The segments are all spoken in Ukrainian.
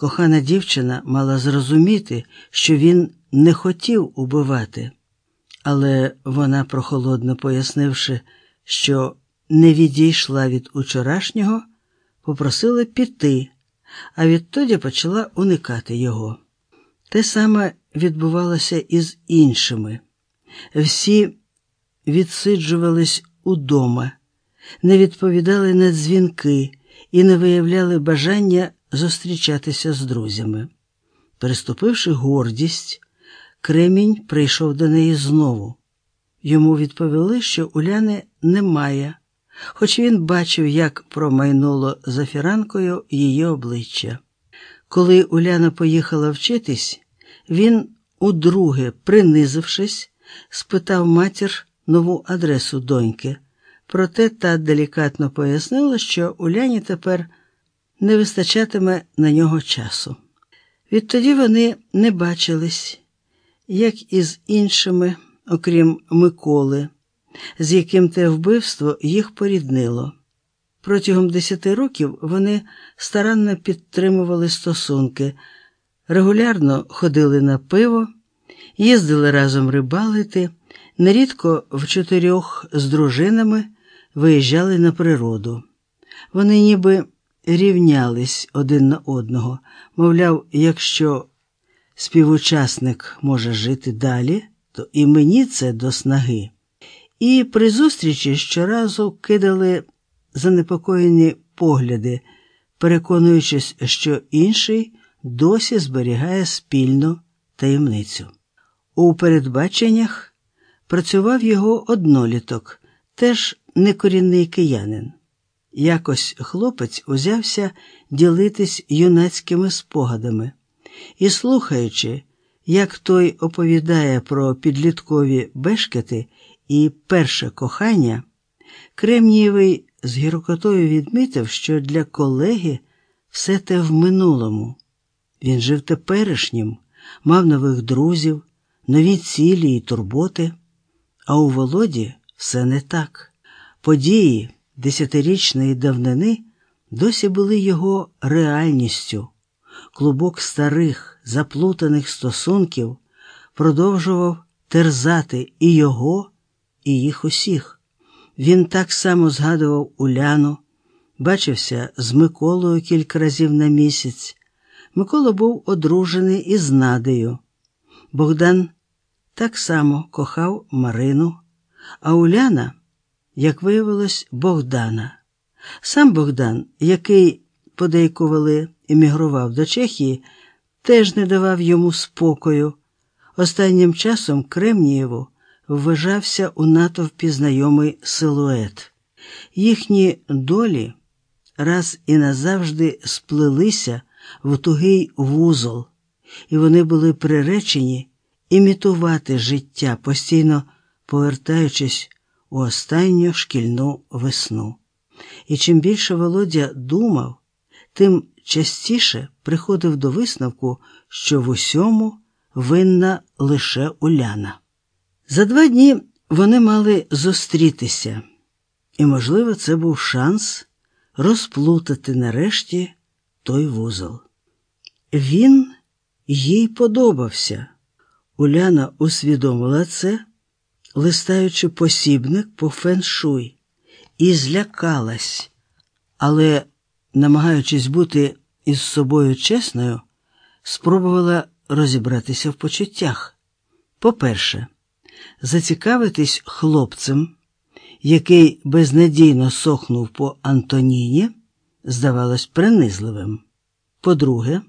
Кохана дівчина мала зрозуміти, що він не хотів убивати, але вона, прохолодно пояснивши, що не відійшла від учорашнього, попросила піти, а відтоді почала уникати його. Те саме відбувалося і з іншими. Всі відсиджувались удома, не відповідали на дзвінки і не виявляли бажання зустрічатися з друзями. Переступивши гордість, Кремінь прийшов до неї знову. Йому відповіли, що Уляни немає, хоч він бачив, як промайнуло за фіранкою її обличчя. Коли Уляна поїхала вчитись, він, удруге, принизившись, спитав матір нову адресу доньки, проте та делікатно пояснила, що Уляні тепер не вистачатиме на нього часу. Відтоді вони не бачились, як і з іншими, окрім Миколи, з яким те вбивство їх поріднило. Протягом десяти років вони старанно підтримували стосунки, регулярно ходили на пиво, їздили разом рибалити, нерідко в чотирьох з дружинами виїжджали на природу. Вони ніби рівнялись один на одного, мовляв, якщо співучасник може жити далі, то і мені це до снаги. І при зустрічі щоразу кидали занепокоєні погляди, переконуючись, що інший досі зберігає спільну таємницю. У передбаченнях працював його одноліток, теж некорінний киянин. Якось хлопець узявся ділитись юнацькими спогадами і, слухаючи, як той оповідає про підліткові бешкети і перше кохання, Кремнієвий з гіркотою відмітив, що для колеги все те в минулому. Він жив теперішнім, мав нових друзів, нові цілі і турботи, а у Володі все не так. Події десятирічної давнини досі були його реальністю. Клубок старих, заплутаних стосунків продовжував терзати і його, і їх усіх. Він так само згадував Уляну, бачився з Миколою кілька разів на місяць. Микола був одружений із Надею. Богдан так само кохав Марину, а Уляна, як виявилось, Богдана. Сам Богдан, який, подейкували, емігрував до Чехії, теж не давав йому спокою. Останнім часом Кремнієву вважався у натовпі знайомий силует. Їхні долі раз і назавжди сплелися в тугий вузол, і вони були приречені імітувати життя, постійно повертаючись у останню шкільну весну. І чим більше Володя думав, тим частіше приходив до висновку, що в усьому винна лише Уляна. За два дні вони мали зустрітися, і, можливо, це був шанс розплутати нарешті той вузол. Він їй подобався. Уляна усвідомила це, листаючи посібник по феншуй, і злякалась, але, намагаючись бути із собою чесною, спробувала розібратися в почуттях. По-перше, зацікавитись хлопцем, який безнадійно сохнув по Антоніні, здавалось принизливим. По-друге,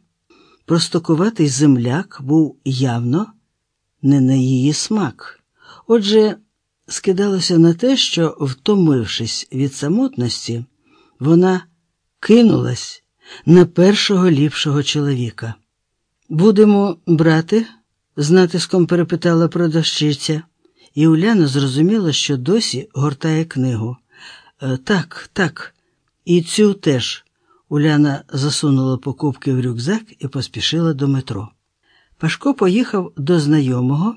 простокуватий земляк був явно не на її смак. Отже, скидалося на те, що, втомившись від самотності, вона кинулась на першого ліпшого чоловіка. Будемо брати? з натиском перепитала продавщиця, і Уляна зрозуміла, що досі гортає книгу. «Е, так, так, і цю теж. Уляна засунула покупки в рюкзак і поспішила до метро. Пашко поїхав до знайомого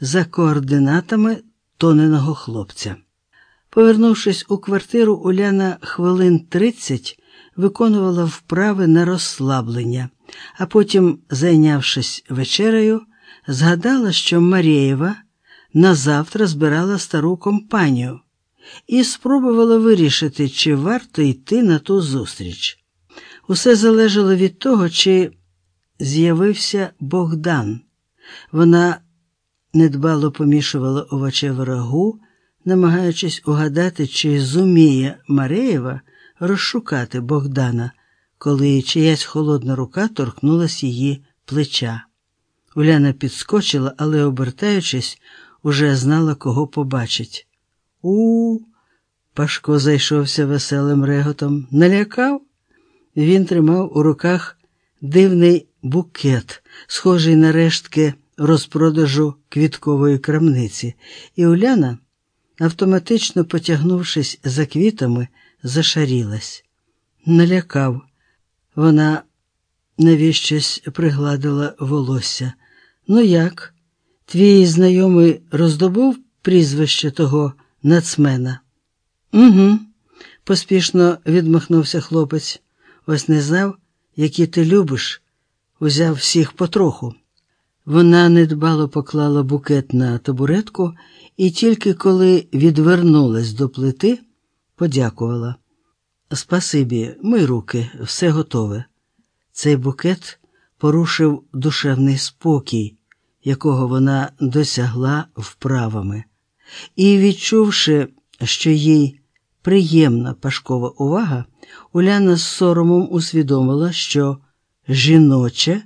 за координатами тоненого хлопця. Повернувшись у квартиру, Уляна хвилин тридцять виконувала вправи на розслаблення, а потім, зайнявшись вечерею, згадала, що Марієва на завтра збирала стару компанію і спробувала вирішити, чи варто йти на ту зустріч. Усе залежало від того, чи з'явився Богдан. Вона недбало помішувала овочеву рагу, намагаючись угадати, чи зуміє Мареєва розшукати Богдана, коли чиясь холодна рука торкнулась її плеча. Уляна підскочила, але, обертаючись, уже знала, кого побачить. У, Пашко зайшовся веселим реготом. Налякав? Він тримав у руках дивний букет, схожий на рештки розпродажу квіткової крамниці, і Уляна, автоматично потягнувшись за квітами, зашарілась. Налякав. Вона навіщось пригладила волосся. Ну як? Твій знайомий роздобув прізвище того нацмена? Угу, поспішно відмахнувся хлопець. Ось не знав, які ти любиш, узяв всіх потроху. Вона недбало поклала букет на табуретку і тільки коли відвернулась до плити, подякувала. Спасибі, мий руки, все готове. Цей букет порушив душевний спокій, якого вона досягла вправами, і, відчувши, що їй приємна пашкова увага, Уляна з соромом усвідомила, що жіноче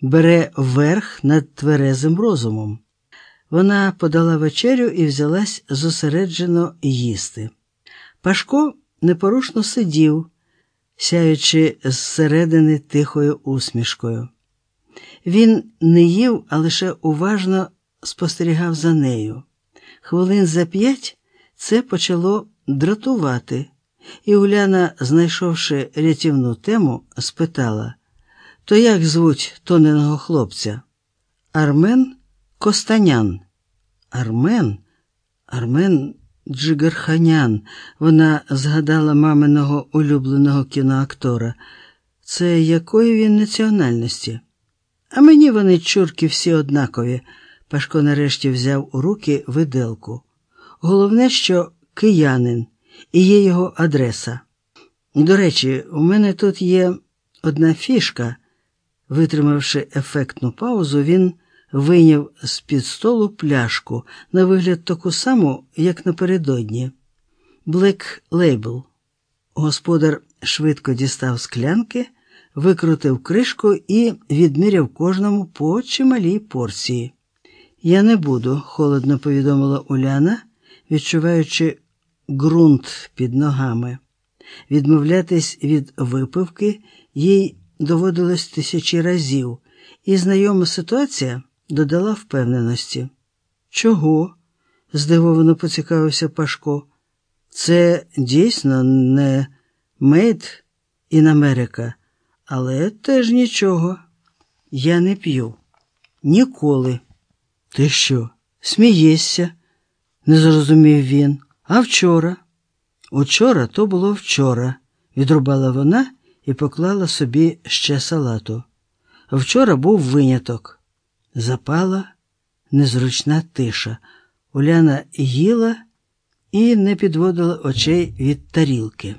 бере верх над тверезим розумом. Вона подала вечерю і взялась зосереджено їсти. Пашко непорушно сидів, сяючи зсередини тихою усмішкою. Він не їв, а лише уважно спостерігав за нею. Хвилин за п'ять це почало дратувати, і Уляна, знайшовши рятівну тему, спитала то як звуть тоненого хлопця? Армен Костанян. Армен? Армен Джигарханян. Вона згадала маминого улюбленого кіноактора. Це якої він національності? А мені вони чурки всі однакові. Пашко нарешті взяв у руки виделку. Головне, що киянин і є його адреса. До речі, у мене тут є одна фішка. Витримавши ефектну паузу, він вийняв з під столу пляшку на вигляд таку саму, як напередодні. Black Label. Господар швидко дістав склянки, викрутив кришку і відміряв кожному по чималій порції. Я не буду, холодно повідомила Уляна, відчуваючи ґрунт під ногами. Відмовлятись від випивки їй доводилось тисячі разів, і знайома ситуація додала впевненості. Чого? здивовано поцікавився Пашко. Це дійсно не Мейд in Америка, але теж нічого. Я не п'ю. Ніколи. Ти що? Смієшся? не зрозумів він. А вчора? Учора то було вчора, відрубала вона і поклала собі ще салату. Вчора був виняток. Запала незручна тиша. Уляна їла і не підводила очей від тарілки.